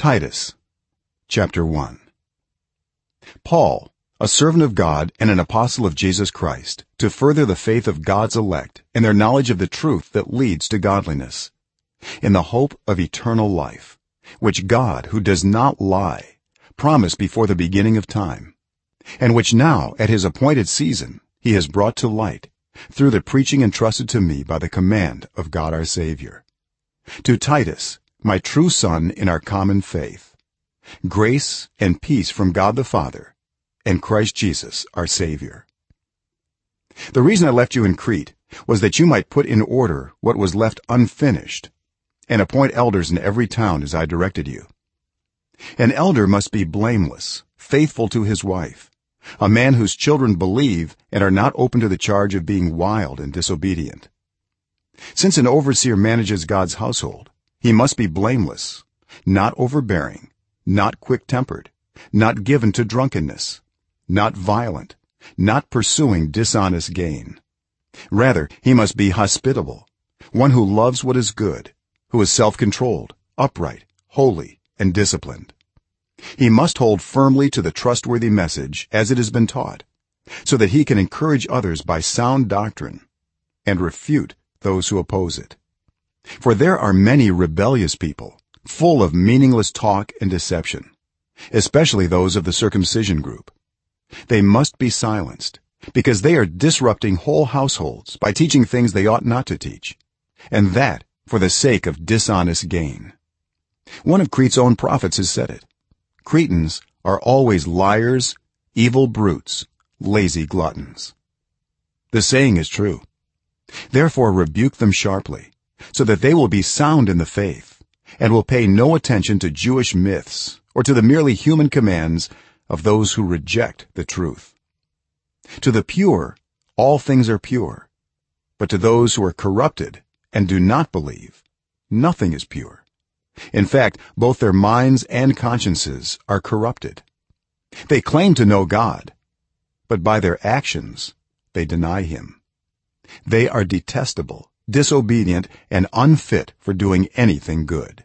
titus chapter 1 paul a servant of god and an apostle of jesus christ to further the faith of god's elect and their knowledge of the truth that leads to godliness in the hope of eternal life which god who does not lie promised before the beginning of time and which now at his appointed season he has brought to light through the preaching entrusted to me by the command of god our savior. To titus my true son in our common faith. Grace and peace from god the father and christ jesus our savior. The reason i left you in crete was that you might put in order what was left unfinished and appoint elders in every town as i directed you. An elder must be blameless faithful to his wife a man whose children believe and are not open to the charge of being wild and disobedient. Since an overseer manages god's household he must be blameless not overbearing not quick-tempered not given to drunkenness not violent not pursuing dishonest gain. Rather he must be hospitable one who loves what is good who is self-controlled upright holy and disciplined. He must hold firmly to the trustworthy message as it has been taught so that he can encourage others by sound doctrine and refute those who oppose it for there are many rebellious people full of meaningless talk and deception especially those of the circumcision group. They must be silenced because they are disrupting whole households by teaching things they ought not to teach and that for the sake of dishonest gain. One of crete's own prophets has said it. Cretans are always liars evil brutes lazy gluttons. The saying is true. Therefore rebuke them sharply so that they will be sound in the faith and will pay no attention to jewish myths or to the merely human commands of those who reject the truth. To the pure all things are pure but to those who are corrupted and do not believe nothing is pure. In fact both their minds and consciences are corrupted. They claim to know god but by their actions they deny him. They are detestable disobedient and unfit for doing anything good